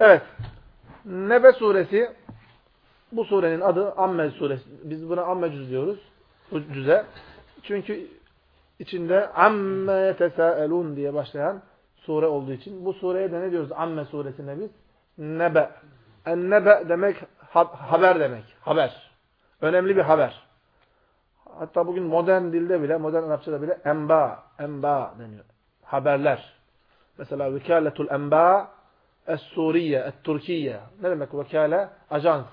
Evet. Nebe suresi bu surenin adı Amme suresi. Biz buna Amme cüz diyoruz. Bu cüze. Çünkü içinde Amme yetesaelun diye başlayan sure olduğu için. Bu sureye de ne diyoruz Amme suresine biz? Nebe. En-nebe demek haber demek. Haber. Önemli bir haber. Hatta bugün modern dilde bile, modern Arapçada bile enba, enba deniyor. Haberler. Mesela vekaletul enba es-Suriye, et-Türkiye. Ne demek vekale? Ajans.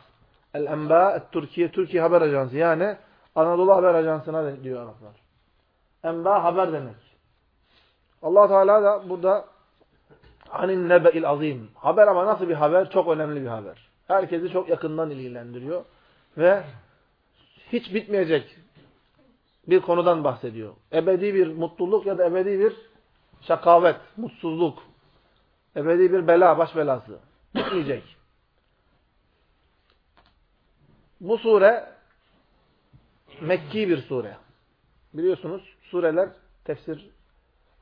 El-enba et-Türkiye, Türkiye Haber Ajansı. Yani Anadolu Haber Ajansı'na diyor Araplar. Enba haber demek. allah Teala da burada anin nebe'il azim. Haber ama nasıl bir haber? Çok önemli bir haber. Herkesi çok yakından ilgilendiriyor. Ve hiç bitmeyecek bir konudan bahsediyor. Ebedi bir mutluluk ya da ebedi bir şakavet, mutsuzluk. Ebedi bir bela, baş belası. Bitmeyecek. Bu sure Mekki bir sure. Biliyorsunuz sureler tefsir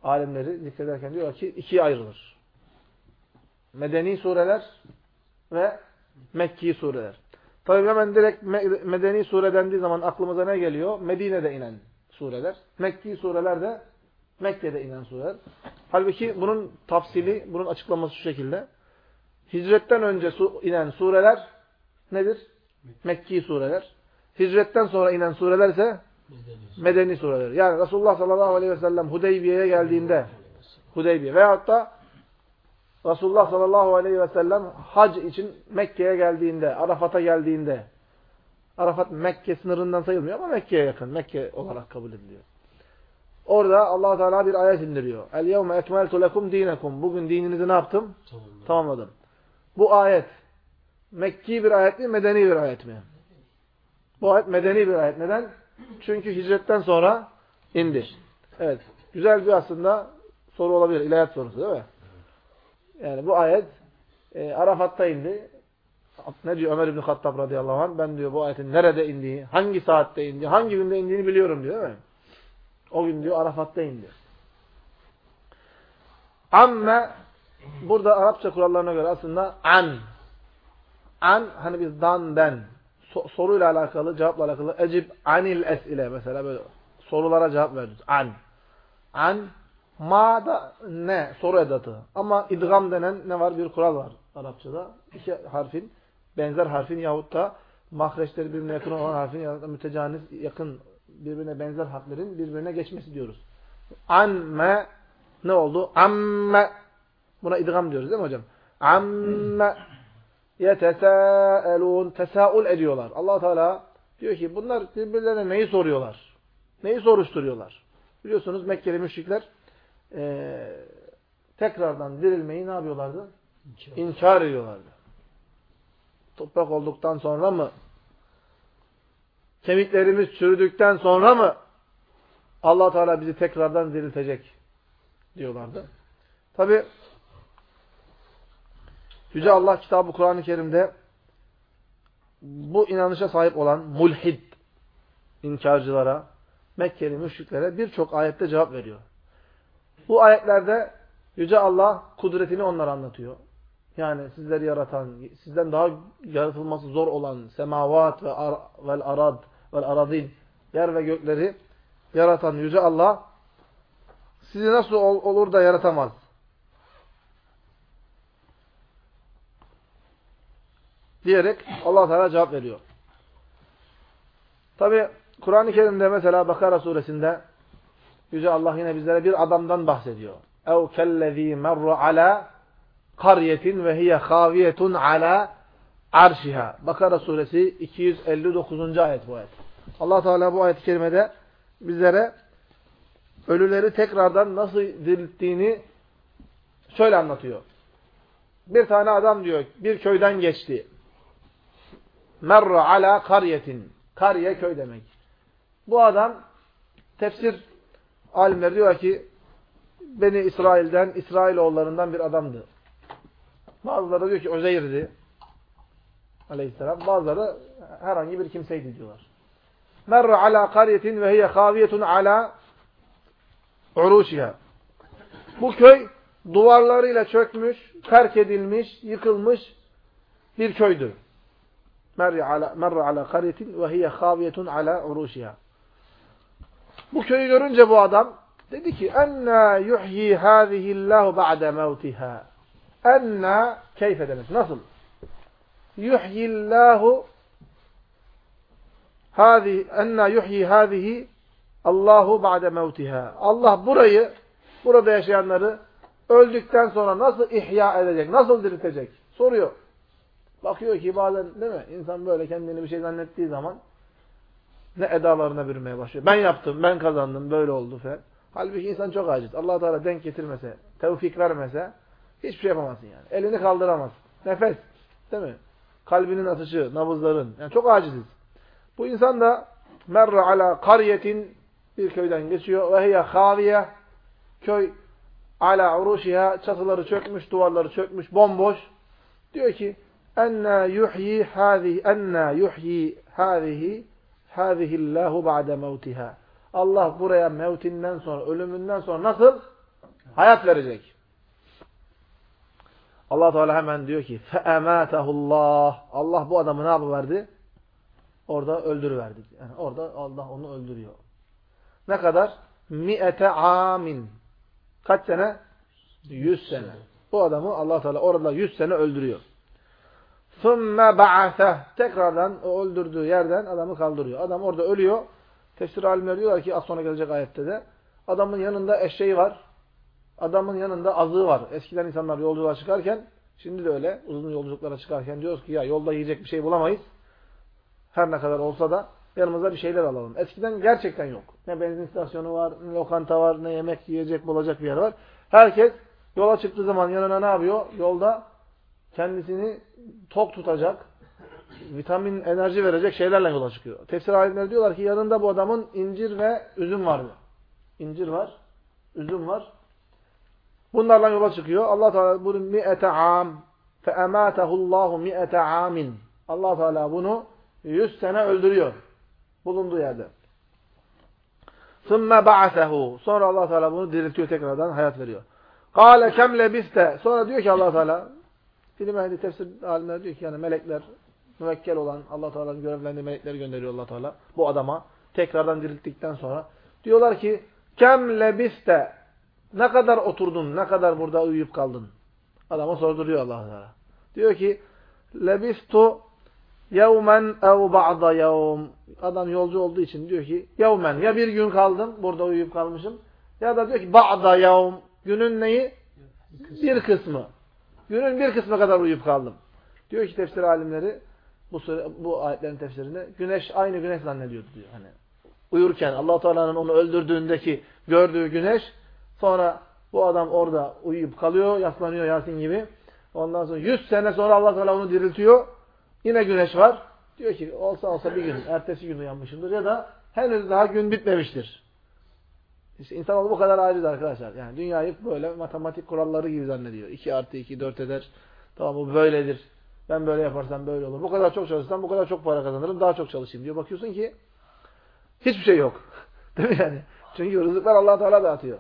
alimleri zikrederken diyorlar ki ikiye ayrılır. Medeni sureler ve Mekki sureler. Tabi hemen direkt Medeni sure dendiği zaman aklımıza ne geliyor? Medine'de inen sureler. Mekki sureler de Mekke'de inen sureler. Halbuki bunun tafsili, bunun açıklaması şu şekilde. Hicretten önce inen sureler nedir? Mekki sureler. Hicretten sonra inen sureler ise Medeni sureler. Yani Resulullah sallallahu aleyhi ve sellem Hudeybiye'ye geldiğinde Hudeybiye veyahut da Resulullah sallallahu aleyhi ve sellem hac için Mekke'ye geldiğinde, Arafat'a geldiğinde Arafat Mekke sınırından sayılmıyor ama Mekke'ye yakın. Mekke olarak kabul ediliyor. Orada allah Teala bir ayet indiriyor. El yevme ekmeltu lekum dinekum. Bugün dininizi ne yaptım? Tamamladım. Tamamladım. Bu ayet Mekki bir ayet mi, medeni bir ayet mi? Bu ayet medeni bir ayet. Neden? Çünkü hicretten sonra indi. Evet. Güzel bir aslında soru olabilir. İlahiyat sorusu değil mi? Yani bu ayet e, Arafat'ta indi. Ne diyor Ömer İbni Hattab radıyallahu anh? Ben diyor bu ayetin nerede indiği, hangi saatte indiği, hangi günde indiğini biliyorum diyor değil mi? O gün diyor Arafat'ta indi. Amme burada Arapça kurallarına göre aslında an. An hani biz dan den so soruyla alakalı, cevapla alakalı ecib anil esile mesela böyle sorulara cevap veriyoruz. An. An ma da ne soru edatı. Ama idgam denen ne var? Bir kural var Arapçada. İki harfin benzer harfin yahut da mahreçleri birbirine yakın olan harfin ya da mütecaniz yakın birbirine benzer harflerin birbirine geçmesi diyoruz. Amme ne oldu? Amme buna idgam diyoruz değil mi hocam? Amme yetesâelûn tesaül ediyorlar. allah Teala diyor ki bunlar birbirlerine neyi soruyorlar? Neyi soruşturuyorlar? Biliyorsunuz Mekkeli müşrikler e, tekrardan dirilmeyi ne yapıyorlardı? İnkar. İnkar ediyorlardı. Toprak olduktan sonra mı? Kemiklerimiz çürüdükten sonra mı? allah Teala bizi tekrardan diriltecek diyorlardı. Tabi Yüce Allah kitabı Kur'an-ı Kerim'de bu inanışa sahip olan mulhid inkarcılara, Mekkeli müşriklere birçok ayette cevap veriyor. Bu ayetlerde Yüce Allah kudretini onlara anlatıyor yani sizleri yaratan, sizden daha yaratılması zor olan semavat ve ar vel arad vel aradin yer ve gökleri yaratan yüce Allah sizi nasıl ol olur da yaratamaz? diyerek Allah Teala cevap veriyor. Tabi Kur'an-ı Kerim'de mesela Bakara suresinde yüce Allah yine bizlere bir adamdan bahsediyor. Ev kellezî merru ala karyetin ve hiye haviyetun ala arşiha. Bakara suresi 259. ayet bu ayet. allah Teala bu ayet-i kerimede bizlere ölüleri tekrardan nasıl dirilttiğini şöyle anlatıyor. Bir tane adam diyor bir köyden geçti. Merra ala karyetin. Kariye köy demek. Bu adam tefsir alimleri diyor ki Beni İsrail'den, İsrailoğullarından bir adamdı. Bazıları diyor ki Özeyr'di. Aleyhisselam. Bazıları herhangi bir kimseydi diyorlar. Merra ala kariyetin ve hiye kaviyetun ala uruşiha. Bu köy duvarlarıyla çökmüş, terk edilmiş, yıkılmış bir köydü. Merre ala, merre ala kariyetin ve hiye haviyetun ala uruşiha. Bu köyü görünce bu adam dedi ki enna yuhyi hâzihillahu ba'de mevtiha. Enna keyfe demek. Nasıl? Yuhyillahu hâzihi enna yuhyi hâzihi Allahu ba'de mevtiha. Allah burayı, burada yaşayanları öldükten sonra nasıl ihya edecek, nasıl diriltecek? Soruyor. Bakıyor ki bazen değil mi? İnsan böyle kendini bir şey zannettiği zaman ne edalarına bürünmeye başlıyor. Ben yaptım, ben kazandım, böyle oldu falan. Halbuki insan çok aciz. allah Teala denk getirmese, tevfik vermese hiçbir şey yapamazsın yani. Elini kaldıramaz. Nefes, değil mi? Kalbinin atışı, nabızların. Yani çok aciziz. Bu insan da merre ala kariyetin bir köyden geçiyor. Ve hiye haviye köy ala uruşiha çatıları çökmüş, duvarları çökmüş, bomboş. Diyor ki enna yuhyi hâzihi enna yuhyi hâzihi hâzihillahu ba'de mevtiha. Allah buraya mevtinden sonra, ölümünden sonra nasıl hayat verecek? Allah Teala hemen diyor ki fe'emâtehullah. Allah bu adamı ne yapıverdi? Orada öldürüverdi. Yani orada Allah onu öldürüyor. Ne kadar? Mi'ete amin. Kaç sene? Yüz sene. Bu adamı allah Teala orada yüz sene öldürüyor. ثُمَّ بَعَثَهُ Tekrardan o öldürdüğü yerden adamı kaldırıyor. Adam orada ölüyor. Tefsir alimleri diyorlar ki az sonra gelecek ayette de adamın yanında eşeği var. Adamın yanında azığı var. Eskiden insanlar yolculuğa çıkarken şimdi de öyle uzun yolculuklara çıkarken diyoruz ki ya yolda yiyecek bir şey bulamayız. Her ne kadar olsa da yanımıza bir şeyler alalım. Eskiden gerçekten yok. Ne benzin istasyonu var, ne lokanta var, ne yemek yiyecek bulacak bir yer var. Herkes yola çıktığı zaman yanına ne yapıyor? Yolda kendisini tok tutacak, vitamin, enerji verecek şeylerle yola çıkıyor. Tefsir alimleri diyorlar ki yanında bu adamın incir ve üzüm vardı. İncir var, üzüm var. Bunlarla yola çıkıyor. Allah Teala bunu mi'ete am fe ematehullahu mi'ete amin. Allah Teala bunu 100 sene öldürüyor bulunduğu yerde. Sümme ba'sehu. Sonra Allah Teala bunu diriltiyor tekrardan hayat veriyor. Kale kem lebiste. Sonra diyor ki Allah Teala ilim ehli tefsir alimleri diyor ki yani melekler müvekkel olan Allah Teala'nın görevlendiği melekleri gönderiyor Allah Teala bu adama tekrardan dirilttikten sonra. Diyorlar ki kem lebiste ne kadar oturdun, ne kadar burada uyuyup kaldın? Adama sorduruyor allah Teala. Diyor ki, lebistu yevmen ev ba'da yevm. Adam yolcu olduğu için diyor ki yevmen ya bir gün kaldım burada uyuyup kalmışım ya da diyor ki ba'da yevm. Günün neyi? Bir kısmı. Günün bir kısmı kadar uyuyup kaldım. Diyor ki tefsir alimleri bu bu ayetlerin tefsirinde güneş aynı güneş zannediyordu diyor hani. Uyurken Allah Teala'nın onu öldürdüğündeki gördüğü güneş sonra bu adam orada uyuyup kalıyor, yaslanıyor Yasin gibi. Ondan sonra 100 sene sonra Allah Teala onu diriltiyor. Yine güneş var. Diyor ki olsa olsa bir gün, ertesi gün uyanmışımdır ya da henüz daha gün bitmemiştir. İşte insanoğlu bu kadar aciz arkadaşlar. Yani dünyayı böyle matematik kuralları gibi zannediyor. 2 artı 2 4 eder. Tamam bu böyledir. Ben böyle yaparsam böyle olur. Bu kadar çok çalışsam bu kadar çok para kazanırım. Daha çok çalışayım diyor. Bakıyorsun ki hiçbir şey yok. Değil mi yani? Çünkü rızıklar allah Teala dağıtıyor.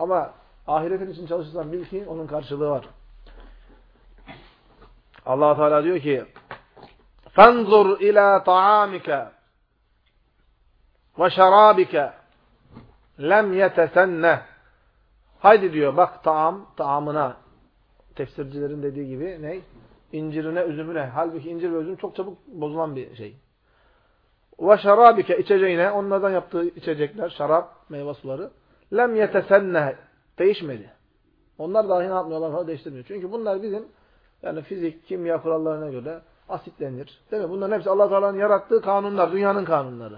Ama ahiretin için çalışırsan bil ki onun karşılığı var allah Teala diyor ki فَانْظُرْ اِلَى طَعَامِكَ وَشَرَابِكَ lem yetesenne Haydi diyor bak taam, taamına tefsircilerin dediği gibi ne? İncirine, üzümüne. Halbuki incir ve üzüm çok çabuk bozulan bir şey. Ve şarabike içeceğine, onlardan yaptığı içecekler, şarap, meyve suları. Lem yetesenne değişmedi. Onlar dahi ne yapmıyorlar falan değiştirmiyor. Çünkü bunlar bizim yani fizik, kimya kurallarına göre asitlenir. Değil mi? Bunların hepsi Allah Teala'nın yarattığı kanunlar, dünyanın kanunları.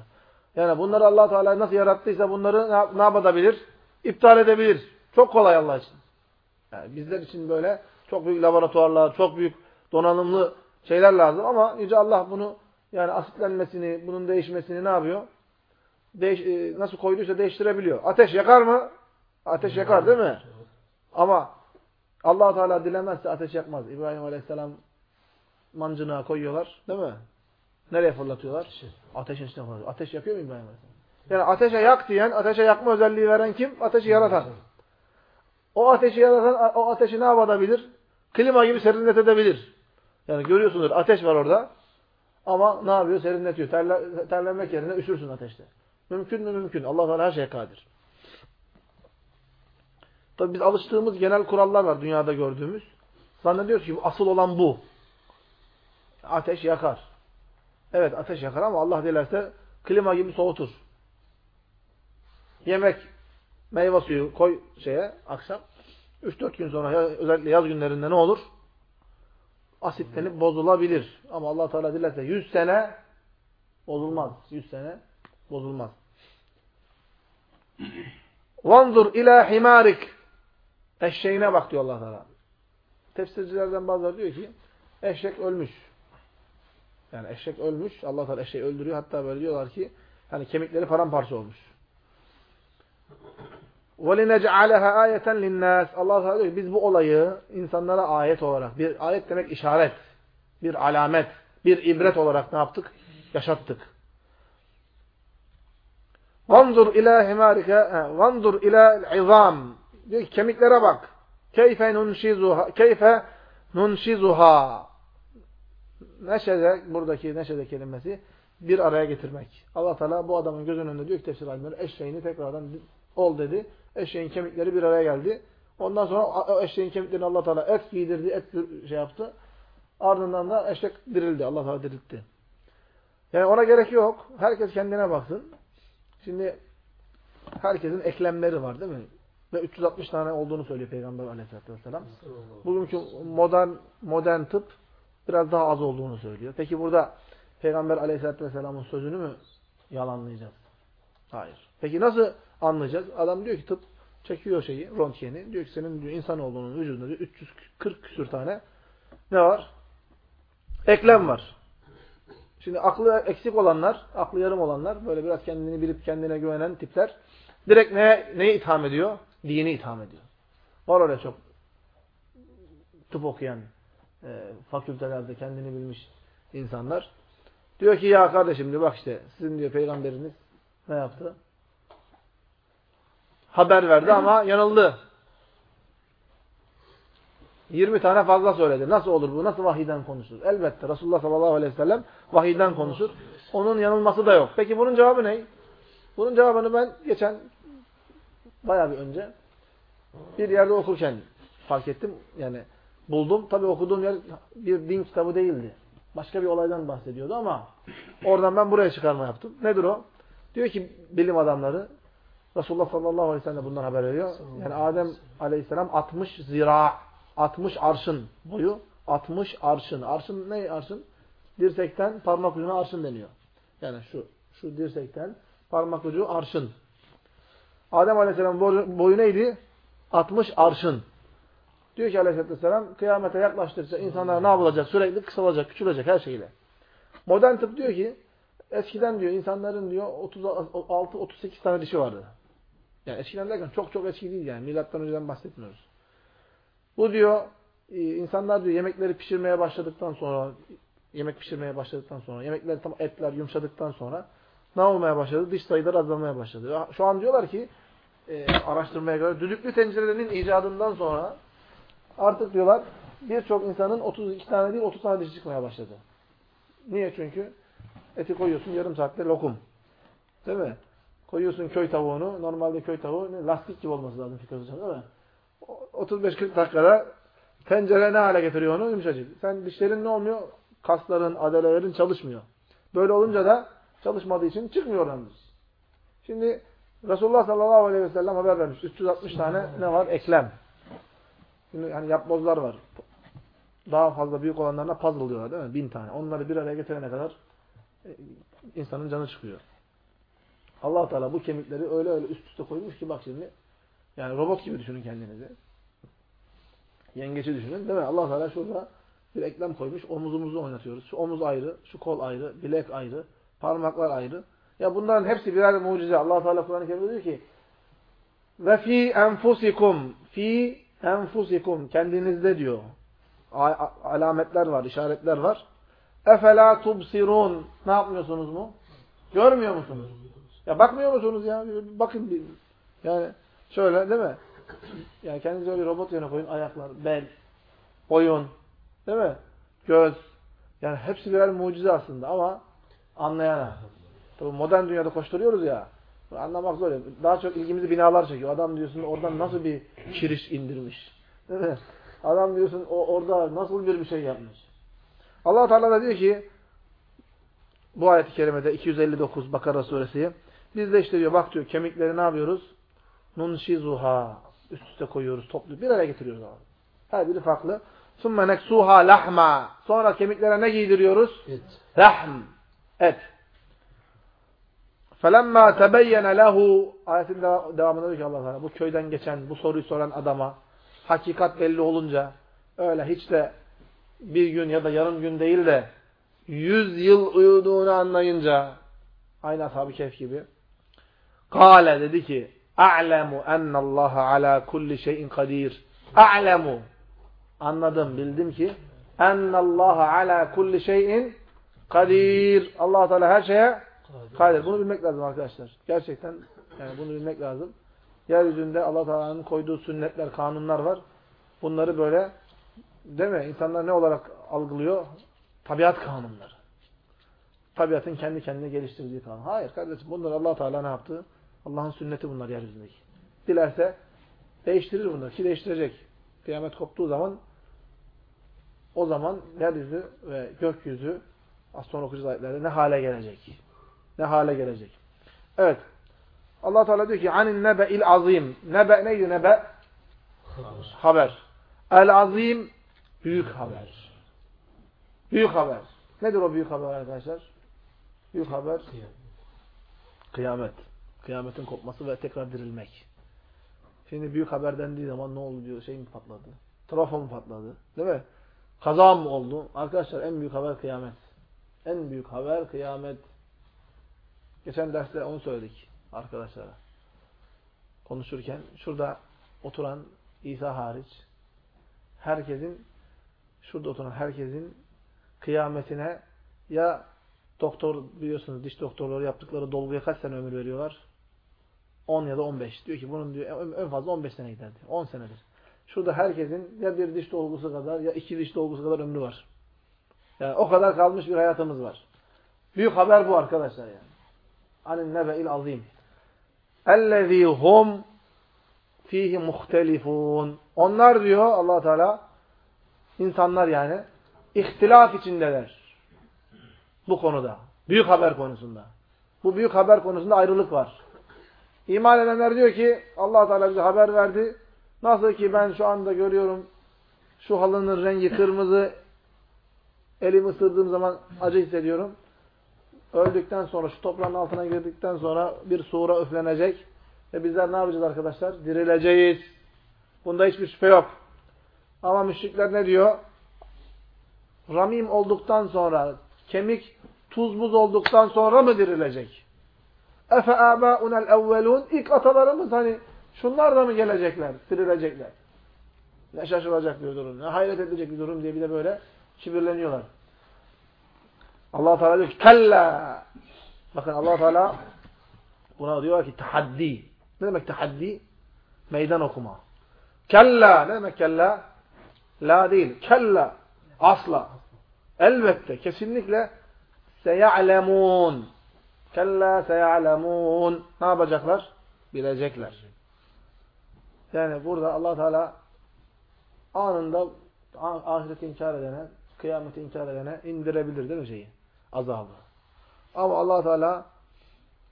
Yani bunları Allah Teala nasıl yarattıysa bunları ne, yapabilir? İptal edebilir. Çok kolay Allah için. Yani bizler için böyle çok büyük laboratuvarlar, çok büyük donanımlı şeyler lazım ama Yüce Allah bunu yani asitlenmesini, bunun değişmesini ne yapıyor? Değiş, e, nasıl koyduysa değiştirebiliyor. Ateş yakar mı? Ateş yakar değil mi? Ama allah Teala dilemezse ateş yakmaz. İbrahim Aleyhisselam mancınığa koyuyorlar. Değil mi? Nereye fırlatıyorlar? Ateşin içine fırlatıyor. Ateş yakıyor mu İbrahim Aleyhisselam? Yani ateşe yak diyen, ateşe yakma özelliği veren kim? Ateşi yaratan. O ateşi yaratan o ateşi ne yapabilir? Klima gibi serinletebilir. Yani görüyorsunuz ateş var orada. Ama ne yapıyor? Serinletiyor. Terle, terlenmek yerine üşürsün ateşte. Mümkün mü? Mümkün. Allah Teala her şeye kadir. Tabi biz alıştığımız genel kurallar var dünyada gördüğümüz. Zannediyoruz ki asıl olan bu. Ateş yakar. Evet ateş yakar ama Allah dilerse klima gibi soğutur. Yemek, meyve suyu koy şeye akşam. 3-4 gün sonra özellikle yaz günlerinde ne olur? Asitlenip bozulabilir. Ama Allah Teala dilerse 100 sene bozulmaz. 100 sene bozulmaz. Vanzur ila himarik eşeğine bak diyor Allah Teala. Tefsircilerden bazıları diyor ki eşek ölmüş. Yani eşek ölmüş. Allah Teala eşeği öldürüyor. Hatta böyle diyorlar ki hani kemikleri paramparça olmuş. وَلِنَجْعَلَهَا آيَةً لِلنَّاسِ Allah Teala diyor biz bu olayı insanlara ayet olarak, bir ayet demek işaret, bir alamet, bir ibret olarak ne yaptık? Yaşattık. Vanzur ila himarike, vanzur ila izam. Diyor ki kemiklere bak. Keyfe nunşizuha, keyfe nunşizuha. Neşede, buradaki neşede kelimesi bir araya getirmek. Allah Teala bu adamın gözünün önünde diyor ki tefsir alimleri eşeğini tekrardan ol dedi. Eşeğin kemikleri bir araya geldi. Ondan sonra eşeğin kemiklerini Allah Teala et giydirdi, et şey yaptı. Ardından da eşek dirildi. Allah Teala diriltti. Yani ona gerek yok. Herkes kendine baksın. Şimdi herkesin eklemleri var değil mi? Ve 360 tane olduğunu söylüyor Peygamber Aleyhisselatü vesselam. Bugünkü modern modern tıp biraz daha az olduğunu söylüyor. Peki burada Peygamber Aleyhisselatü vesselamın sözünü mü yalanlayacağız? Hayır. Peki nasıl anlayacağız? Adam diyor ki tıp çekiyor şeyi, röntgeni. Diyor ki senin diyor, insan olduğunun vücudunda diyor, 340 küsür tane ne var? Eklem var. Şimdi aklı eksik olanlar, aklı yarım olanlar, böyle biraz kendini bilip kendine güvenen tipler direkt neye, neyi itham ediyor? Dini itham ediyor. Var öyle çok tıp okuyan, e, fakültelerde kendini bilmiş insanlar. Diyor ki ya kardeşim diyor bak işte sizin diyor peygamberiniz ne yaptı? Haber verdi ama yanıldı. 20 tane fazla söyledi. Nasıl olur bu? Nasıl vahiyden konuşur? Elbette Resulullah sallallahu aleyhi ve sellem vahiyden konuşur. Onun yanılması da yok. Peki bunun cevabı ne? Bunun cevabını ben geçen bayağı bir önce bir yerde okurken fark ettim. Yani buldum. Tabii okuduğum yer bir din kitabı değildi. Başka bir olaydan bahsediyordu ama oradan ben buraya çıkarma yaptım. Nedir o? Diyor ki bilim adamları Resulullah sallallahu aleyhi ve sellem bundan haber veriyor. Yani Adem aleyhisselam 60 zira 60 arşın boyu 60 arşın. Arşın ne arşın? Dirsekten parmak ucuna arşın deniyor. Yani şu şu dirsekten parmak ucu arşın. Adem aleyhisselam boyu neydi? 60 arşın. Diyor ki aleyhisselam kıyamete yaklaştıkça insanlar ne yapılacak? Sürekli kısalacak, küçülecek her şeyle. Modern tıp diyor ki eskiden diyor insanların diyor 36-38 tane dişi vardı. Yani eskiden derken çok çok eski değil yani. Milattan önceden bahsetmiyoruz. Bu diyor e, insanlar diyor yemekleri pişirmeye başladıktan sonra yemek pişirmeye başladıktan sonra yemekler tam etler yumuşadıktan sonra ne olmaya başladı? Dış sayıları azalmaya başladı. Şu an diyorlar ki e, araştırmaya göre düdüklü tencerelerinin icadından sonra artık diyorlar birçok insanın 32 tane değil 30 tane dişi çıkmaya başladı. Niye? Çünkü eti koyuyorsun yarım saatte lokum. Değil mi? Koyuyorsun köy tavuğunu. Normalde köy tavuğu lastik gibi olması lazım Fikret Hocam değil mi? 35-40 dakikada tencere ne hale getiriyor onu? Yumuşacık. Sen dişlerin ne olmuyor? Kasların, adalelerin çalışmıyor. Böyle olunca da çalışmadığı için çıkmıyor oradan Şimdi Resulullah sallallahu aleyhi ve sellem haber vermiş. 360 tane ne var? Eklem. Şimdi hani yapbozlar var. Daha fazla büyük olanlarına puzzle diyorlar değil mi? Bin tane. Onları bir araya getirene kadar e, insanın canı çıkıyor allah Teala bu kemikleri öyle öyle üst üste koymuş ki bak şimdi yani robot gibi düşünün kendinizi. Yengeci düşünün değil mi? allah Teala şurada bir eklem koymuş. Omuzumuzu oynatıyoruz. Şu omuz ayrı, şu kol ayrı, bilek ayrı, parmaklar ayrı. Ya bunların hepsi birer mucize. allah Teala Kur'an-ı Kerim'de diyor ki ve fi enfusikum fi enfusikum kendinizde diyor. Alametler var, işaretler var. Efela tubsirun. Ne yapmıyorsunuz mu? Görmüyor musunuz? Ya bakmıyor musunuz ya? Bakın. Yani şöyle değil mi? Yani kendinize öyle robot yerine koyun. Ayaklar, bel, boyun, değil mi? Göz. Yani hepsi birer mucize aslında ama anlayana. Tabii modern dünyada koşturuyoruz ya. Anlamak zor. Daha çok ilgimizi binalar çekiyor. Adam diyorsun oradan nasıl bir kiriş indirmiş. Değil mi? Adam diyorsun o orada nasıl bir bir şey yapmış. Allah Teala da diyor ki bu ayet-i kerimede 259 Bakara suresi biz de işte diyor bak diyor kemikleri ne yapıyoruz? Nunşizuha üst üste koyuyoruz, toplu bir araya getiriyoruz abi. Her biri farklı. Sümme neksuha lahma. Sonra kemiklere ne giydiriyoruz? Et. Lahm. Et. Felemma tebeyyene lehu ayetin devamında diyor ki Allah Teala bu köyden geçen, bu soruyu soran adama hakikat belli olunca öyle hiç de bir gün ya da yarım gün değil de yüz yıl uyuduğunu anlayınca aynı ashab-ı kehf gibi Kale dedi ki A'lemu ennallaha ala kulli şeyin kadir. A'lemu anladım, bildim ki ennallaha ala kulli şeyin kadir. Allah Teala her şeye kadir. Bunu bilmek lazım arkadaşlar. Gerçekten yani bunu bilmek lazım. Yeryüzünde Allah Teala'nın koyduğu sünnetler, kanunlar var. Bunları böyle değil mi? İnsanlar ne olarak algılıyor? Tabiat kanunları. Tabiatın kendi kendine geliştirdiği kanun. Hayır kardeşim bunlar Allah Teala ne yaptı? Allah'ın sünneti bunlar yeryüzündeki. Dilerse değiştirir bunları. Ki değiştirecek. Kıyamet koptuğu zaman o zaman yeryüzü ve gökyüzü az sonra okuyacağız ayetlerde ne hale gelecek? Ne hale gelecek? Evet. Allah Teala diyor ki anin nebe'il azim. Nebe neydi nebe? Haber. Haber. El azim büyük haber. Büyük haber. Nedir o büyük haber arkadaşlar? Büyük haber Kıyam. kıyamet. Kıyametin kopması ve tekrar dirilmek. Şimdi büyük haber dendiği zaman ne oldu diyor, şey mi patladı? Trafo mu patladı? Değil mi? Kaza mı oldu? Arkadaşlar en büyük haber kıyamet. En büyük haber kıyamet. Geçen derste onu söyledik arkadaşlara. Konuşurken şurada oturan İsa hariç herkesin şurada oturan herkesin kıyametine ya doktor biliyorsunuz diş doktorları yaptıkları dolguya kaç sene ömür veriyorlar? 10 ya da 15. Diyor ki bunun diyor en fazla 15 sene gider diyor. 10 senedir. Şurada herkesin ya bir diş dolgusu kadar ya iki diş dolgusu kadar ömrü var. Yani o kadar kalmış bir hayatımız var. Büyük haber bu arkadaşlar yani. Anin nebe'il azim. Ellezî hum fihi muhtelifun. Onlar diyor allah Teala insanlar yani ihtilaf içindeler. Bu konuda. Büyük haber konusunda. Bu büyük haber konusunda ayrılık var. İman edenler diyor ki allah Teala bize haber verdi. Nasıl ki ben şu anda görüyorum şu halının rengi kırmızı elimi ısırdığım zaman acı hissediyorum. Öldükten sonra şu toprağın altına girdikten sonra bir sura üflenecek. Ve bizler ne yapacağız arkadaşlar? Dirileceğiz. Bunda hiçbir şüphe yok. Ama müşrikler ne diyor? Ramim olduktan sonra, kemik tuz buz olduktan sonra mı dirilecek? Efe âbâunel evvelûn İlk atalarımız hani şunlar da mı gelecekler, dirilecekler? Ne şaşılacak bir durum, ne hayret edilecek bir durum diye bir de böyle kibirleniyorlar. Allah Teala diyor ki kella. Bakın Allah Teala buna diyor ki tahaddi. Ne demek tahaddi? Meydan okuma. Kella. Ne demek kella? La değil. Kella. Asla. Elbette. Kesinlikle seya'lemun. Kella seya'lemun. Ne yapacaklar? Bilecekler. Yani burada Allah Teala anında ahireti inkar edene, kıyameti inkar edene indirebilir değil mi şeyi? Azabı. Ama allah Teala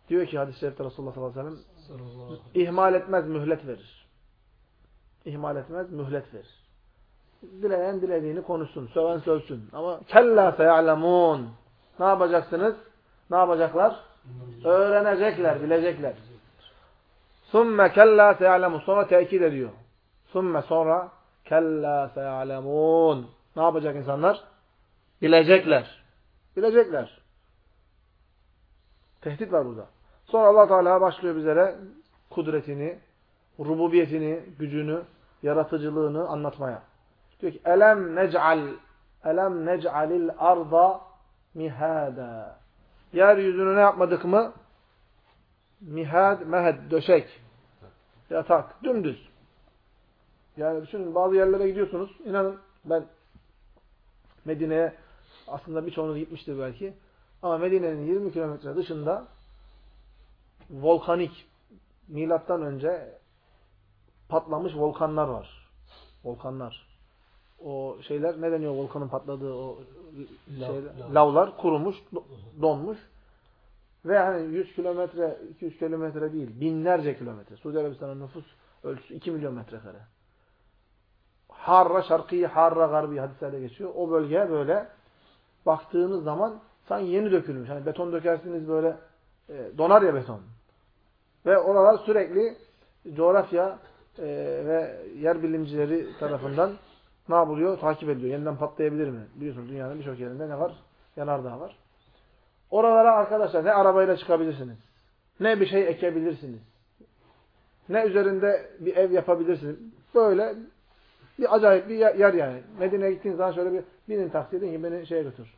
diyor ki hadis-i şerifte Resulullah sallallahu aleyhi ve sellem ihmal etmez, mühlet verir. İhmal etmez, mühlet verir. Dileyen dilediğini konuşsun, söven sövsün. Ama kella seya'lemun. Ne yapacaksınız? Ne yapacaklar? Öğrenecekler, bilecekler. Sümme kella seya'lemun. Sonra tekit ediyor. Sümme sonra kella seya'lemun. Ne yapacak insanlar? Bilecekler. Bilecekler. Tehdit var burada. Sonra allah Teala başlıyor bizlere kudretini, rububiyetini, gücünü, yaratıcılığını anlatmaya. Diyor ki elem nec'al elem nec'alil arda mihada. Yeryüzünü ne yapmadık mı? Mihad, mehed, döşek. Yatak, dümdüz. Yani düşünün bazı yerlere gidiyorsunuz. İnanın ben Medine'ye aslında birçoğunuz gitmiştir belki. Ama Medine'nin 20 kilometre dışında volkanik milattan önce patlamış volkanlar var. Volkanlar. O şeyler ne deniyor volkanın patladığı o şeyler, lav. lavlar kurumuş, donmuş. Ve hani 100 kilometre, 200 kilometre değil, binlerce kilometre. Suudi Arabistan'ın nüfus ölçüsü 2 milyon metrekare. Harra şarkıyı, harra garbi hadislerde geçiyor. O bölge böyle baktığınız zaman sanki yeni dökülmüş. Hani beton dökersiniz böyle e, donar ya beton. Ve oralar sürekli coğrafya e, ve yer bilimcileri tarafından ne yapılıyor? Takip ediliyor. Yeniden patlayabilir mi? Biliyorsunuz dünyanın birçok yerinde ne var? Yanardağ var. Oralara arkadaşlar ne arabayla çıkabilirsiniz. Ne bir şey ekebilirsiniz. Ne üzerinde bir ev yapabilirsiniz. Böyle bir acayip bir yer yani. Medine'ye gittiğiniz zaman şöyle bir binin taksi edin ki beni şeye götür.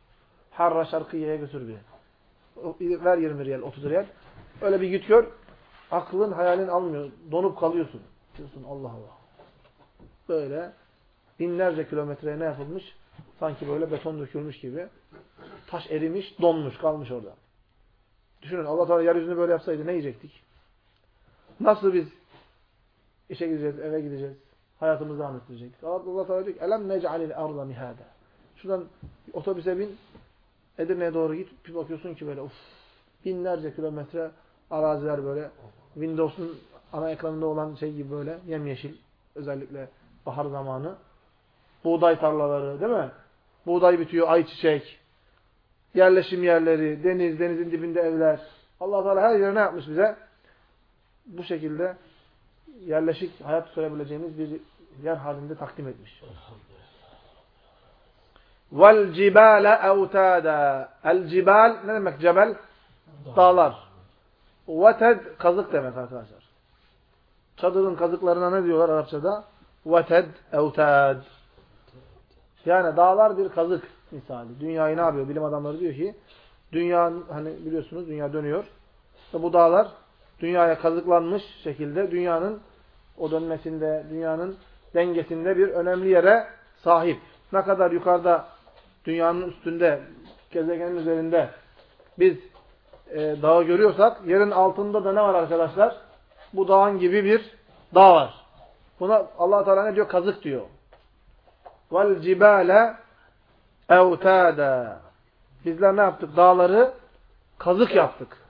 Harra Şarkıye'ye götür bir. Ver 20 riyal, 30 riyal. Öyle bir git gör. Aklın, hayalin almıyor. Donup kalıyorsun. Diyorsun Allah Allah. Böyle binlerce kilometreye ne yapılmış? Sanki böyle beton dökülmüş gibi. Taş erimiş, donmuş, kalmış orada. Düşünün Allah Teala yeryüzünü böyle yapsaydı ne yiyecektik? Nasıl biz işe gideceğiz, eve gideceğiz? Hayatımızı devam ettirecektik. Allah, Teala diyor ki elem nec'alil arda mihada. Şuradan otobüse bin Edirne'ye doğru git. Bir bakıyorsun ki böyle of binlerce kilometre araziler böyle Windows'un ana ekranında olan şey gibi böyle yemyeşil özellikle bahar zamanı. Buğday tarlaları değil mi? Buğday bitiyor, ayçiçek, yerleşim yerleri, deniz, denizin dibinde evler. Allah Teala her yere ne yapmış bize? Bu şekilde yerleşik hayat sürebileceğimiz bir yer halinde takdim etmiş. Vel cibale evtada. El cibal ne demek cebel? Dağlar. Veted kazık demek arkadaşlar. Çadırın kazıklarına ne diyorlar Arapçada? Veted evtad. Yani dağlar bir kazık misali. Dünyayı ne yapıyor? Bilim adamları diyor ki dünya hani biliyorsunuz dünya dönüyor. İşte bu dağlar dünyaya kazıklanmış şekilde dünyanın o dönmesinde, dünyanın dengesinde bir önemli yere sahip. Ne kadar yukarıda dünyanın üstünde, gezegenin üzerinde biz e, dağı görüyorsak, yerin altında da ne var arkadaşlar? Bu dağın gibi bir dağ var. Buna allah Teala ne diyor? Kazık diyor. Vel cibale evtada. Bizler ne yaptık? Dağları kazık yaptık.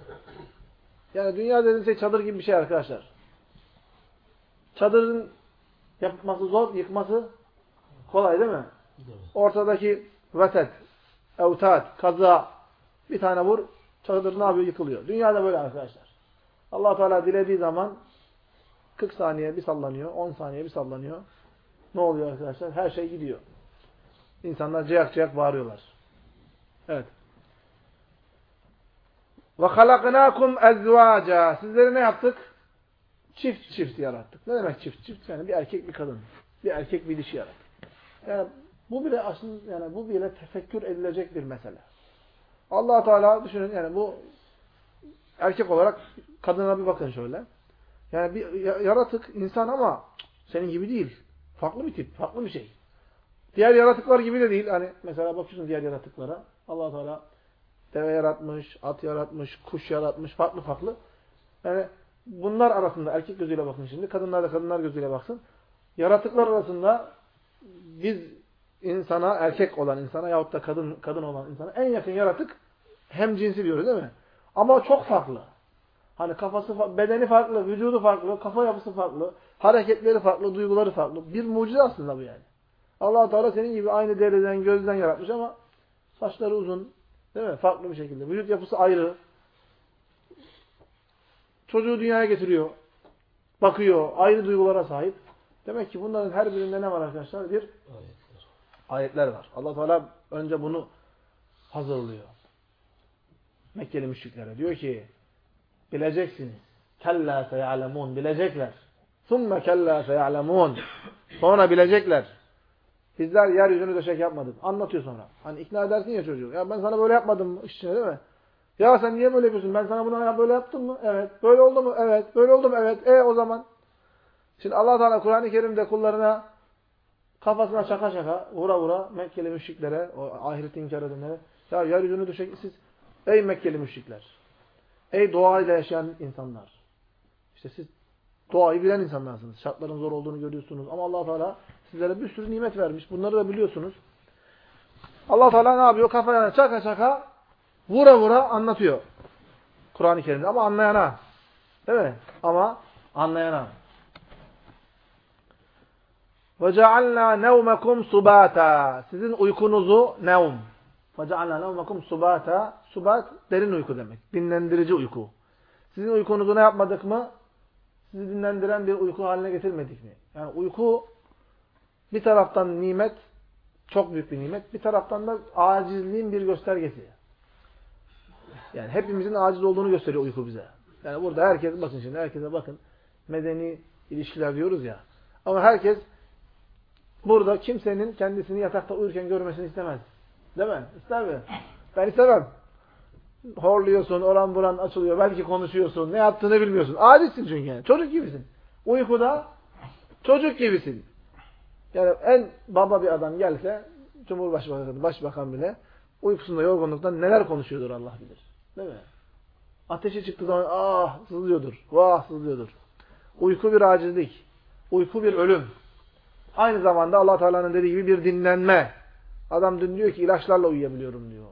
Yani dünya dediğiniz şey çadır gibi bir şey arkadaşlar. Çadırın yapması zor, yıkması kolay değil mi? Ortadaki vetet, evtat, kaza bir tane vur, çadır ne yapıyor? Yıkılıyor. Dünyada böyle arkadaşlar. allah Teala dilediği zaman 40 saniye bir sallanıyor, 10 saniye bir sallanıyor. Ne oluyor arkadaşlar? Her şey gidiyor. İnsanlar ciyak ciyak bağırıyorlar. Evet. Ve halaknakum ezvaca. Sizleri ne yaptık? Çift çift yarattık. Ne demek çift çift? Yani bir erkek bir kadın. Bir erkek bir dişi yarattık. Yani bu bile aslında yani bu bile tefekkür edilecek bir mesele. Allah Teala düşünün yani bu erkek olarak kadına bir bakın şöyle. Yani bir yaratık insan ama senin gibi değil. Farklı bir tip, farklı bir şey. Diğer yaratıklar gibi de değil. Hani mesela bakıyorsun diğer yaratıklara. Allah Teala deve yaratmış, at yaratmış, kuş yaratmış, farklı farklı. Yani bunlar arasında erkek gözüyle bakın şimdi. Kadınlar da kadınlar gözüyle baksın. Yaratıklar arasında biz insana, erkek olan insana yahut da kadın kadın olan insana en yakın yaratık hem cinsi diyoruz değil mi? Ama çok farklı. Hani kafası, bedeni farklı, vücudu farklı, kafa yapısı farklı, hareketleri farklı, duyguları farklı. Bir mucize aslında bu yani. allah Teala senin gibi aynı deriden, gözden yaratmış ama saçları uzun, değil mi? Farklı bir şekilde. Vücut yapısı ayrı. Çocuğu dünyaya getiriyor. Bakıyor. Ayrı duygulara sahip. Demek ki bunların her birinde ne var arkadaşlar? Bir ayetler, ayetler var. allah Teala önce bunu hazırlıyor. Mekkeli müşriklere diyor ki bileceksiniz. Kella seyalemun. Bilecekler. Thumme kella seyalemun. Sonra bilecekler. Bizler yeryüzünü döşek yapmadık. Anlatıyor sonra. Hani ikna edersin ya çocuğu. Ya ben sana böyle yapmadım işçine değil mi? Ya sen niye böyle yapıyorsun? Ben sana bunu böyle yaptım mı? Evet. Böyle oldu mu? Evet. Böyle oldu mu? Evet. E o zaman. Şimdi allah Teala Kur'an-ı Kerim'de kullarına kafasına şaka şaka, vura vura Mekkeli müşriklere, o ahireti inkar edenlere ya yeryüzünü düşek siz ey Mekkeli müşrikler, ey doğayla yaşayan insanlar. İşte siz doğayı bilen insanlarsınız. Şartların zor olduğunu görüyorsunuz. Ama allah Teala sizlere bir sürü nimet vermiş. Bunları da biliyorsunuz. allah Teala ne yapıyor? Kafaya çaka çaka vura vura anlatıyor. Kur'an-ı Kerim'de. Ama anlayana. Değil mi? Ama anlayana. وَجَعَلْنَا نَوْمَكُمْ subata. Sizin uykunuzu nevm. وَجَعَلْنَا نَوْمَكُمْ subata. Subat derin uyku demek. Dinlendirici uyku. Sizin uykunuzu ne yapmadık mı? Sizi dinlendiren bir uyku haline getirmedik mi? Yani uyku bir taraftan nimet, çok büyük bir nimet. Bir taraftan da acizliğin bir göstergesi. Yani hepimizin aciz olduğunu gösteriyor uyku bize. Yani burada herkes, bakın şimdi herkese bakın. Medeni ilişkiler diyoruz ya. Ama herkes burada kimsenin kendisini yatakta uyurken görmesini istemez. Değil mi? İster mi? Ben istemem. Horluyorsun, oran buran açılıyor, belki konuşuyorsun, ne yaptığını bilmiyorsun. Acizsin çünkü yani. Çocuk gibisin. Uykuda çocuk gibisin. Yani en baba bir adam gelse, Cumhurbaşkanı, başbakan bile uykusunda, yorgunluktan neler konuşuyordur Allah bilir. Değil mi? Ateşi çıktığı zaman ah sızlıyordur, vah sızlıyordur. Uyku bir acizlik. Uyku bir ölüm. Aynı zamanda allah Teala'nın dediği gibi bir dinlenme. Adam dün diyor ki ilaçlarla uyuyabiliyorum diyor.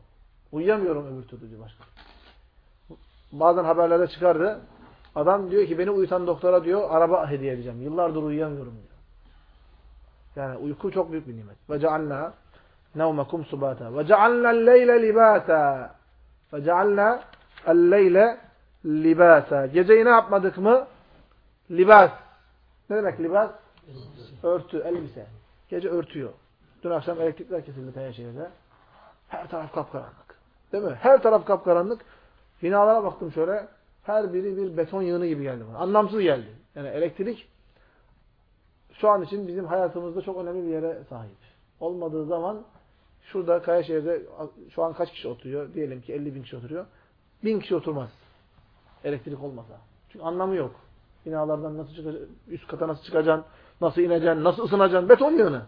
Uyuyamıyorum öbür türlü diyor başka. Bazen haberlerde çıkardı. Adam diyor ki beni uyutan doktora diyor araba hediye edeceğim. Yıllardır uyuyamıyorum diyor. Yani uyku çok büyük bir nimet. Ve cealna nevmekum subata. Ve cealna leyle libata. Ve cealna el-leyle libasa. Geceyi ne yapmadık mı? Libas. Ne demek libas? Örtü, elbise. Gece örtüyor. Dün akşam elektrikler kesildi Kayaşehir'de. Her taraf kapkaranlık. Değil mi? Her taraf kapkaranlık. Binalara baktım şöyle. Her biri bir beton yığını gibi geldi bana. Anlamsız geldi. Yani elektrik şu an için bizim hayatımızda çok önemli bir yere sahip. Olmadığı zaman şurada Kayaşehir'de şu an kaç kişi oturuyor? Diyelim ki 50 bin kişi oturuyor. Bin kişi oturmaz. Elektrik olmasa. Çünkü anlamı yok. Binalardan nasıl çıkacaksın, üst kata nasıl çıkacaksın, nasıl ineceksin, nasıl ısınacaksın? Beton yığını.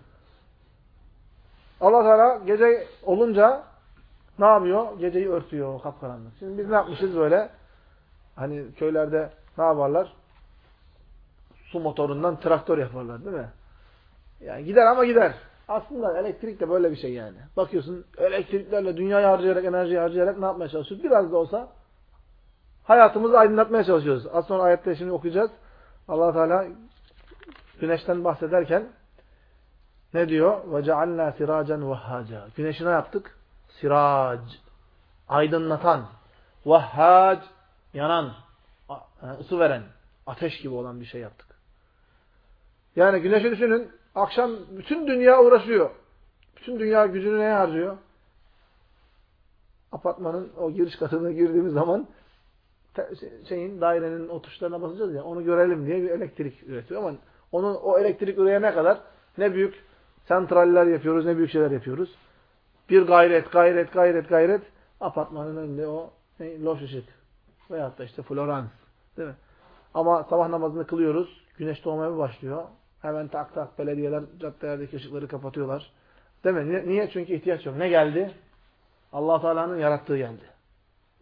Allah Teala gece olunca ne yapıyor? Geceyi örtüyor kapkaranlık. Şimdi biz ne yapmışız böyle? Hani köylerde ne yaparlar? Su motorundan traktör yaparlar değil mi? Yani gider ama gider. Aslında elektrik de böyle bir şey yani. Bakıyorsun elektriklerle dünyayı harcayarak, enerjiyi harcayarak ne yapmaya çalışıyoruz? Biraz da olsa hayatımızı aydınlatmaya çalışıyoruz. Az sonra ayette şimdi okuyacağız. allah Teala güneşten bahsederken ne diyor? وَجَعَلْنَا سِرَاجًا وَهَّاجًا Güneşi ne yaptık? Sirac. Aydınlatan. Vahhac. Yanan. ısı veren. Ateş gibi olan bir şey yaptık. Yani güneşi düşünün. Akşam bütün dünya uğraşıyor. Bütün dünya gücünü neye harcıyor? Apartmanın o giriş katına girdiğimiz zaman şeyin dairenin o tuşlarına basacağız ya onu görelim diye bir elektrik üretiyor ama onun o elektrik üreyene kadar ne büyük santraller yapıyoruz, ne büyük şeyler yapıyoruz. Bir gayret, gayret, gayret, gayret apartmanın önünde o ne, loş ışık veyahut da işte Florans değil mi? Ama sabah namazını kılıyoruz. Güneş doğmaya başlıyor. Hemen tak tak belediyeler caddelerdeki ışıkları kapatıyorlar. Değil mi? Niye? Çünkü ihtiyaç yok. Ne geldi? allah Teala'nın yarattığı geldi.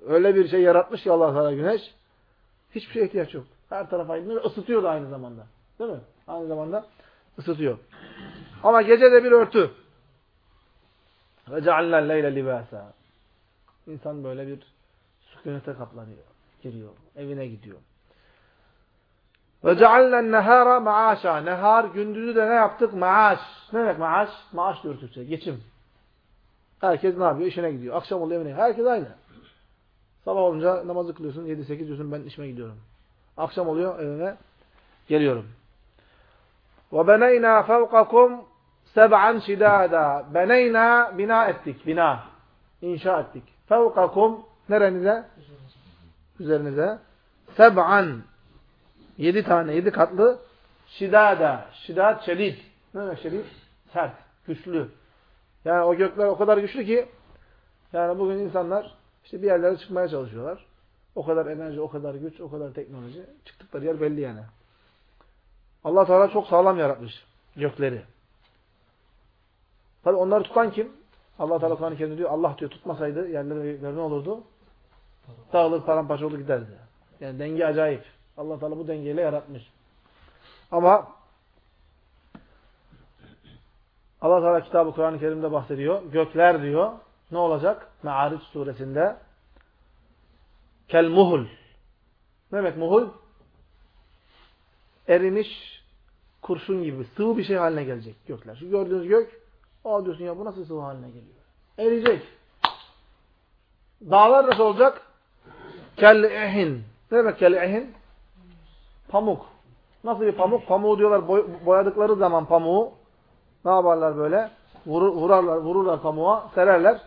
Öyle bir şey yaratmış ki allah Teala güneş. Hiçbir şeye ihtiyaç yok. Her taraf aydınlıyor. Isıtıyor da aynı zamanda. Değil mi? Aynı zamanda ısıtıyor. Ama gece de bir örtü. Ve cealna leyle libasa. İnsan böyle bir sükunete kaplanıyor. Giriyor. Evine gidiyor. Ve ceallen nehara maaşa. Nehar gündüzü de ne yaptık? Maaş. Ne demek maaş? Maaş diyor Türkçe. Geçim. Herkes ne yapıyor? İşine gidiyor. Akşam oluyor evine. Herkes aynı. Sabah olunca namazı kılıyorsun. 7-8 diyorsun ben işime gidiyorum. Akşam oluyor evine geliyorum. Beneyna fevkakum seb'an şidada. Beneyna bina ettik. Bina. İnşa ettik. Fevkakum nerenize? Üzerinize. Seb'an Yedi tane, yedi katlı şidada. Şidat, şedid. Ne demek şedid? Sert, güçlü. Yani o gökler o kadar güçlü ki yani bugün insanlar işte bir yerlere çıkmaya çalışıyorlar. O kadar enerji, o kadar güç, o kadar teknoloji. Çıktıkları yer belli yani. Allah Teala çok sağlam yaratmış gökleri. Tabi onları tutan kim? Allah Teala Kur'an-ı Kerim'de diyor Allah diyor tutmasaydı yerleri ne olurdu? Dağılır paramparça olur giderdi. Yani denge acayip. Allah Teala bu dengeyle yaratmış. Ama Allah Teala kitabı Kur'an-ı Kerim'de bahsediyor. Gökler diyor. Ne olacak? Me'ariç suresinde. Kel muhul. Ne demek muhul? Erimiş kurşun gibi sıvı bir şey haline gelecek gökler. Şu gördüğünüz gök, o diyorsun ya bu nasıl sıvı haline geliyor? Eriyecek. Dağlar nasıl olacak? Kel ehin. Ne demek kel ehin? Pamuk. Nasıl bir pamuk? Pamuğu diyorlar boy boyadıkları zaman pamuğu ne yaparlar böyle? Vurur, vurarlar, vururlar pamuğa, sererler.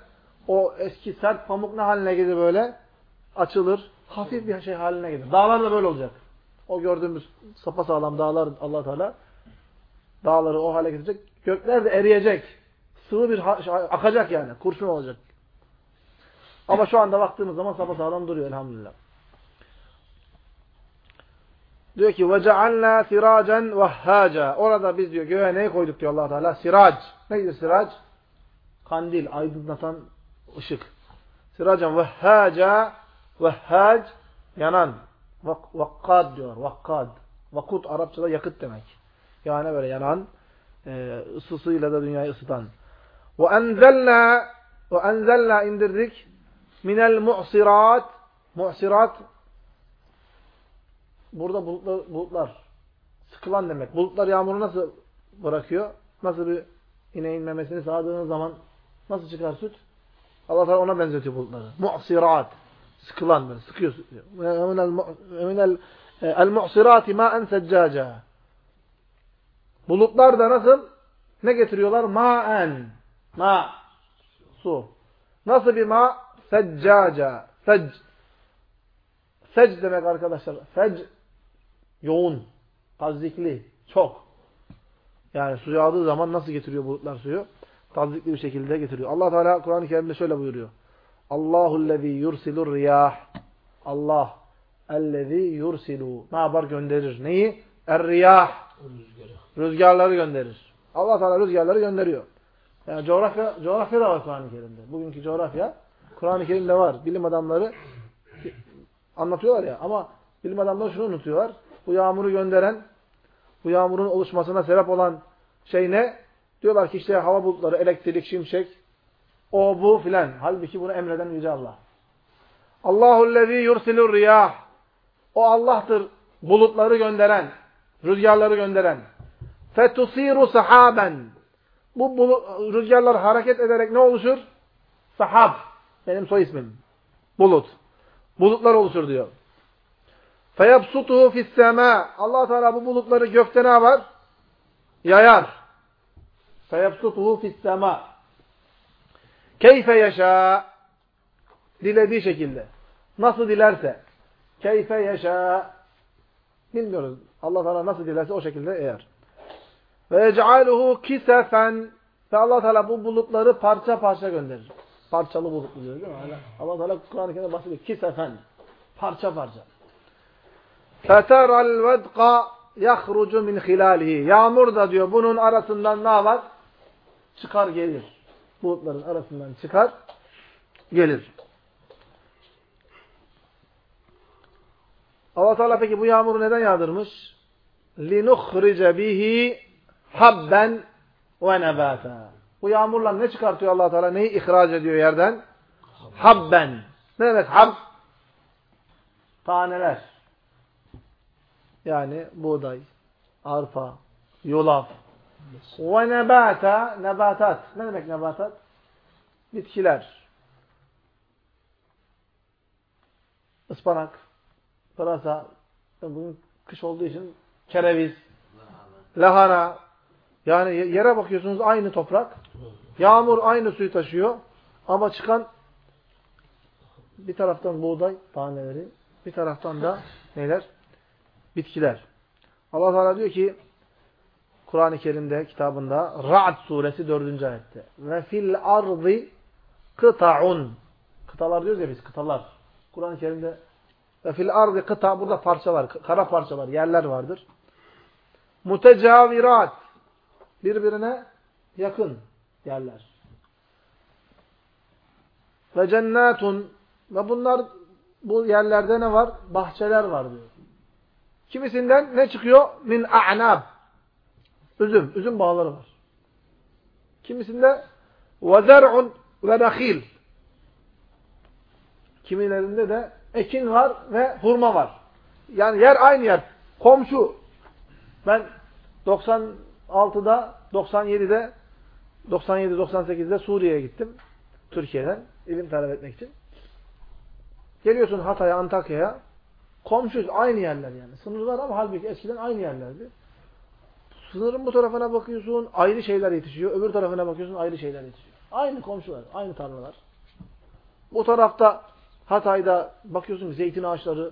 O eski sert pamuk ne haline gelir böyle? Açılır. Hafif bir şey haline gelir. Dağlar da böyle olacak. O gördüğümüz sapasağlam dağlar Allah Teala dağları o hale getirecek. Gökler de eriyecek Sıvı bir akacak yani. Kurşun olacak. Ama şu anda baktığımız zaman sapasağlam duruyor elhamdülillah. Diyor ki وَجَعَلْنَا سِرَاجًا وَهَّاجًا Orada biz diyor göğe neyi koyduk diyor allah Teala? Sirac. Neydi sirac? Kandil, aydınlatan ışık. Siracan vehhaca vehhac yanan. Vakkad diyor. Vakkad. Vakut Arapçada yakıt demek. Yani böyle yanan e, ısısıyla da dünyayı ısıtan. Ve enzelna ve enzelna indirdik minel mu'sirat mu'sirat burada bulutlar, bulutlar sıkılan demek. Bulutlar yağmuru nasıl bırakıyor? Nasıl bir ineğin memesini sağdığınız zaman nasıl çıkar süt? Allah Teala ona benzetiyor bulutları. Mu'sirat. Sıkılan böyle. Sıkıyor. Minel el mu'sirati ma'en seccaca. Bulutlar da nasıl? Ne getiriyorlar? Ma'en. Ma. Su. Nasıl bir ma? Seccaca. Sec. Sec demek arkadaşlar. Sec. Yoğun. Tazikli. Çok. Yani su yağdığı zaman nasıl getiriyor bulutlar suyu? Tazikli bir şekilde getiriyor. Allah Teala Kur'an-ı Kerim'de şöyle buyuruyor. Allahu'llezî yursilur riyah. Allah ellezî yursilu. Ne yapar? Gönderir. Neyi? Er-riyah. Rüzgarları gönderir. Allah Teala rüzgarları gönderiyor. Yani coğrafya, coğrafya da var Kur'an-ı Kerim'de. Bugünkü coğrafya Kur'an-ı Kerim'de var. Bilim adamları anlatıyorlar ya ama bilim adamları şunu unutuyorlar. Bu yağmuru gönderen, bu yağmurun oluşmasına sebep olan şey ne? Diyorlar ki işte hava bulutları, elektrik, şimşek, o bu filan. Halbuki bunu emreden Yüce Allah. Allahullezî yursilur riyah. O Allah'tır bulutları gönderen, rüzgarları gönderen. Fetusiru sahaben. Bu rüzgarlar hareket ederek ne oluşur? Sahab. Benim soy ismim. Bulut. Bulutlar oluşur diyor. Feyabsutuhu fissema. Allah Teala bu bulutları gökte ne yapar? Yayar. Feyabsutuhu fissema. Keyfe yaşa. Dilediği şekilde. Nasıl dilerse. Keyfe yaşa. Bilmiyoruz. Allah Teala nasıl dilerse o şekilde eğer. Ve ec'aluhu kisefen. Ve Allah Teala bu bulutları parça parça gönderir. Parçalı bulut diyor değil mi? Allah Teala Kur'an-ı Kerim'de bahsediyor. Kisefen. Parça parça. فَتَرَ الْوَدْقَ يَخْرُجُ مِنْ خِلَالِهِ Yağmur da diyor bunun arasından ne var? Çıkar gelir. Bulutların arasından çıkar gelir. Allah Teala peki bu yağmuru neden yağdırmış? لِنُخْرِجَ بِهِ habben ve nebata. Bu yağmurla ne çıkartıyor Allah Teala? Neyi ihraç ediyor yerden? Habben. Ne demek hab? Taneler. Yani buğday, arpa, yulaf. Ve nebata, nebatat. Ne demek nebatat? Bitkiler. Ispanak, pırasa, bugün kış olduğu için kereviz, lahana. Yani yere bakıyorsunuz aynı toprak. Yağmur aynı suyu taşıyor. Ama çıkan bir taraftan buğday taneleri, bir taraftan da neler? Bitkiler. Allah Teala diyor ki Kur'an-ı Kerim'de kitabında Ra'd suresi 4. ayette ve fil ardı kıta'un kıtalar diyoruz ya biz kıtalar. Kur'an-ı Kerim'de ve fil ardı kıta burada parçalar, kara parçalar, yerler vardır. Mutecavirat. Birbirine yakın yerler. Ve cennetun. Ve bunlar bu yerlerde ne var? Bahçeler var diyor. Kimisinden ne çıkıyor? Min a'nab. Üzüm. Üzüm bağları var. Kimisinde ve zer'un ve nakhil. Kimilerinde de ekin var ve hurma var. Yani yer aynı yer. Komşu. Ben 96'da, 97'de, 97-98'de Suriye'ye gittim. Türkiye'den. ilim talep etmek için. Geliyorsun Hatay'a, Antakya'ya. Komşuyuz. Aynı yerler yani. Sınırlar ama halbuki eskiden aynı yerlerdi. Sınırın bu tarafına bakıyorsun ayrı şeyler yetişiyor. Öbür tarafına bakıyorsun ayrı şeyler yetişiyor. Aynı komşular, aynı tarlalar. Bu tarafta Hatay'da bakıyorsun zeytin ağaçları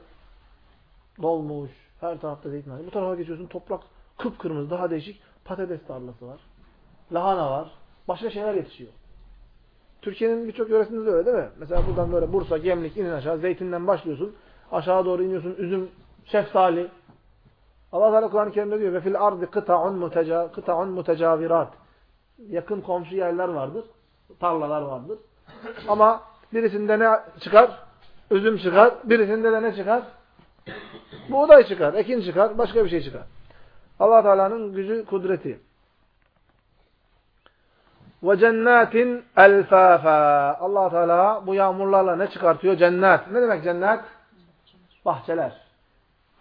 dolmuş. Her tarafta zeytin ağaçları. Bu tarafa geçiyorsun toprak kıpkırmızı daha değişik patates tarlası var. Lahana var. Başka şeyler yetişiyor. Türkiye'nin birçok yöresinde de öyle değil mi? Mesela buradan böyle Bursa, Gemlik inin aşağı. Zeytinden başlıyorsun. Aşağı doğru iniyorsun. Üzüm, şeftali. Allah Teala Kur'an-ı Kerim'de diyor ve fil ardı kıta'un muteca kıta'un mutecavirat. Yakın komşu yerler vardır. Tarlalar vardır. Ama birisinde ne çıkar? Üzüm çıkar. Birisinde de ne çıkar? Buğday çıkar, ekin çıkar, başka bir şey çıkar. Allah Teala'nın gücü, kudreti. Ve cennetin elfafa. Allah Teala bu yağmurlarla ne çıkartıyor? Cennet. Ne demek cennet? Bahçeler.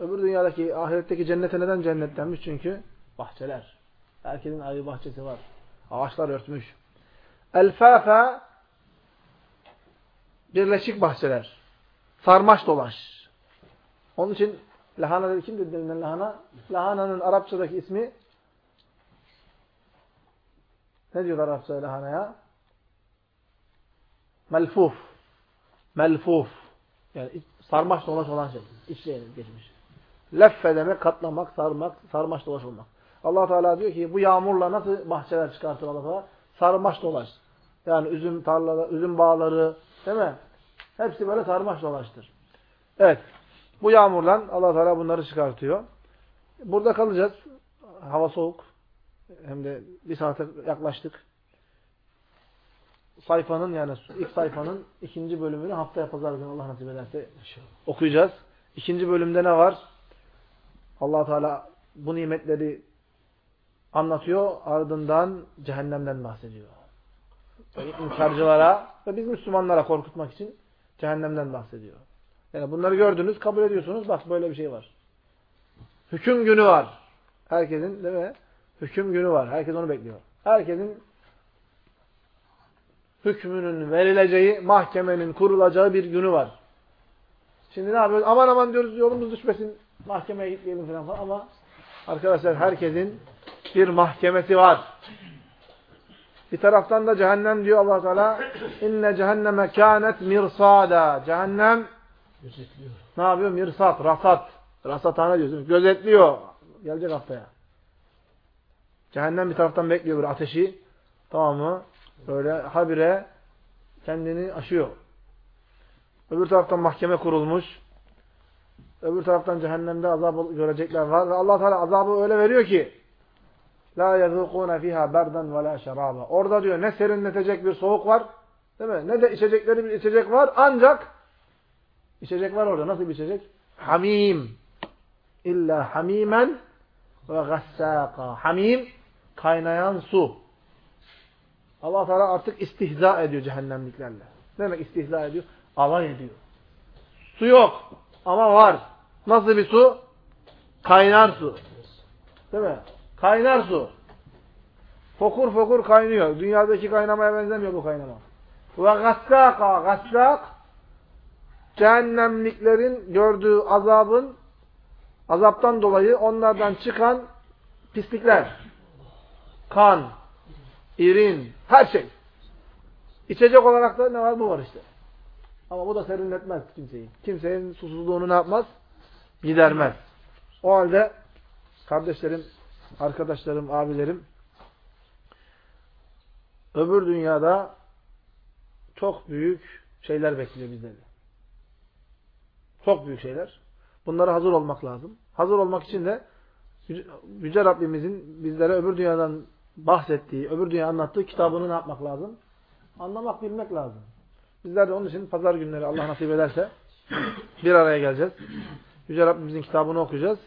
Öbür dünyadaki, ahiretteki cennete neden cennet denmiş? Çünkü bahçeler. Herkesin ayrı bahçesi var. Ağaçlar örtmüş. Elfafa birleşik bahçeler. Sarmaş dolaş. Onun için lahana dedi kim dedi denilen lahana? Lahananın Arapçadaki ismi ne diyorlar Arapça lahanaya? Melfuf. Melfuf. Yani sarmaş dolaş olan şey. İçine geçmiş. Leffe demek katlamak, sarmak, sarmaş dolaş olmak. allah Teala diyor ki bu yağmurla nasıl bahçeler çıkartır allah Teala? Sarmaş dolaş. Yani üzüm tarlaları, üzüm bağları değil mi? Hepsi böyle sarmaş dolaştır. Evet. Bu yağmurla allah Teala bunları çıkartıyor. Burada kalacağız. Hava soğuk. Hem de bir saate yaklaştık. Sayfanın yani ilk sayfanın ikinci bölümünü haftaya pazar günü Allah nasip ederse okuyacağız. İkinci bölümde ne var? allah Teala bu nimetleri anlatıyor. Ardından cehennemden bahsediyor. Yani ve biz Müslümanlara korkutmak için cehennemden bahsediyor. Yani bunları gördünüz, kabul ediyorsunuz. Bak böyle bir şey var. Hüküm günü var. Herkesin değil mi? Hüküm günü var. Herkes onu bekliyor. Herkesin hükmünün verileceği, mahkemenin kurulacağı bir günü var. Şimdi ne yapıyoruz? Aman aman diyoruz yolumuz düşmesin. Mahkemeye gitmeyelim falan, falan. ama arkadaşlar herkesin bir mahkemesi var. Bir taraftan da cehennem diyor allah Teala inne cehenneme kânet mirsada. Cehennem gözetliyor. Ne yapıyor? Mirsat, rasat. Rasathane diyorsunuz. Gözetliyor. Gelecek haftaya. Cehennem bir taraftan bekliyor bir ateşi. Tamam mı? Böyle habire kendini aşıyor. Öbür taraftan mahkeme kurulmuş. Öbür taraftan cehennemde azap görecekler var. Ve allah Teala azabı öyle veriyor ki La fiha berden ve la şeraba. Orada diyor ne serinletecek bir soğuk var. Değil mi? Ne de içecekleri bir içecek var. Ancak içecek var orada. Nasıl bir içecek? Hamim. İlla hamimen ve gassaka. Hamim kaynayan su. Allah Teala artık istihza ediyor cehennemliklerle. Ne demek istihza ediyor? Alay ediyor. Su yok ama var. Nasıl bir su? Kaynar su. Değil mi? Kaynar su. Fokur fokur kaynıyor. Dünyadaki kaynamaya benzemiyor bu kaynama. Ve gassaka. Gassak cehennemliklerin gördüğü azabın azaptan dolayı onlardan çıkan pislikler. Kan, irin, her şey. İçecek olarak da ne var? Bu var işte. Ama bu da serinletmez kimseyi. Kimsenin susuzluğunu ne yapmaz? Gidermez. O halde kardeşlerim, arkadaşlarım, abilerim öbür dünyada çok büyük şeyler bekliyor bizleri. Çok büyük şeyler. Bunlara hazır olmak lazım. Hazır olmak için de Yüce, Rabbimizin bizlere öbür dünyadan bahsettiği, öbür dünya anlattığı kitabını ne yapmak lazım? Anlamak, bilmek lazım. Bizler de onun için pazar günleri Allah nasip ederse bir araya geleceğiz. Yüce Rabbimizin kitabını okuyacağız.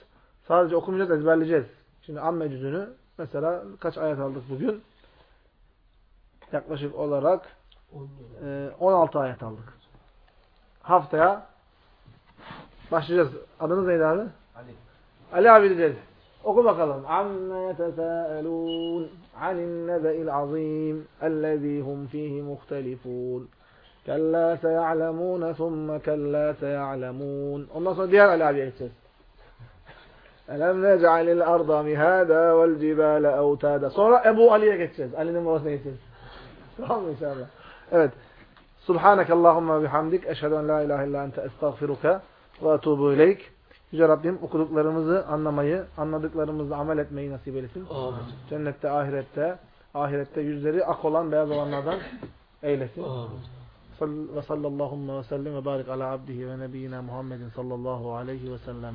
Sadece okumayacağız, ezberleyeceğiz. Şimdi amme cüzünü mesela kaç ayet aldık bugün? Yaklaşık olarak e, 16 ayet aldık. Haftaya başlayacağız. Adınız neydi abi? Ali. Ali abi diyeceğiz. Oku bakalım. Amme yetesâelûn anin nebe'il azîm ellezî hum fîhî muhtelifûn. Kellâ seya'lemûne thumme kellâ seya'lemûn. Ondan sonra diğer Ali abiye geçeceğiz. Elem nec'alil arda mihâdâ vel cibâle evtâdâ. Sonra Ebu Ali'ye geçeceğiz. Ali'nin babasına geçeceğiz. Tamam mı inşallah? Evet. Subhaneke Allahumma bihamdik. Eşhedü en la ilahe illa ente estağfiruka ve etubu ileyk. Yüce Rabbim okuduklarımızı anlamayı, anladıklarımızı amel etmeyi nasip eylesin. Amin. Cennette, ahirette, ahirette yüzleri ak olan beyaz olanlardan eylesin. Amin. Ve sallallahu ve sellem ve barik ala abdihi ve nebiyyina Muhammedin sallallahu aleyhi ve sellem.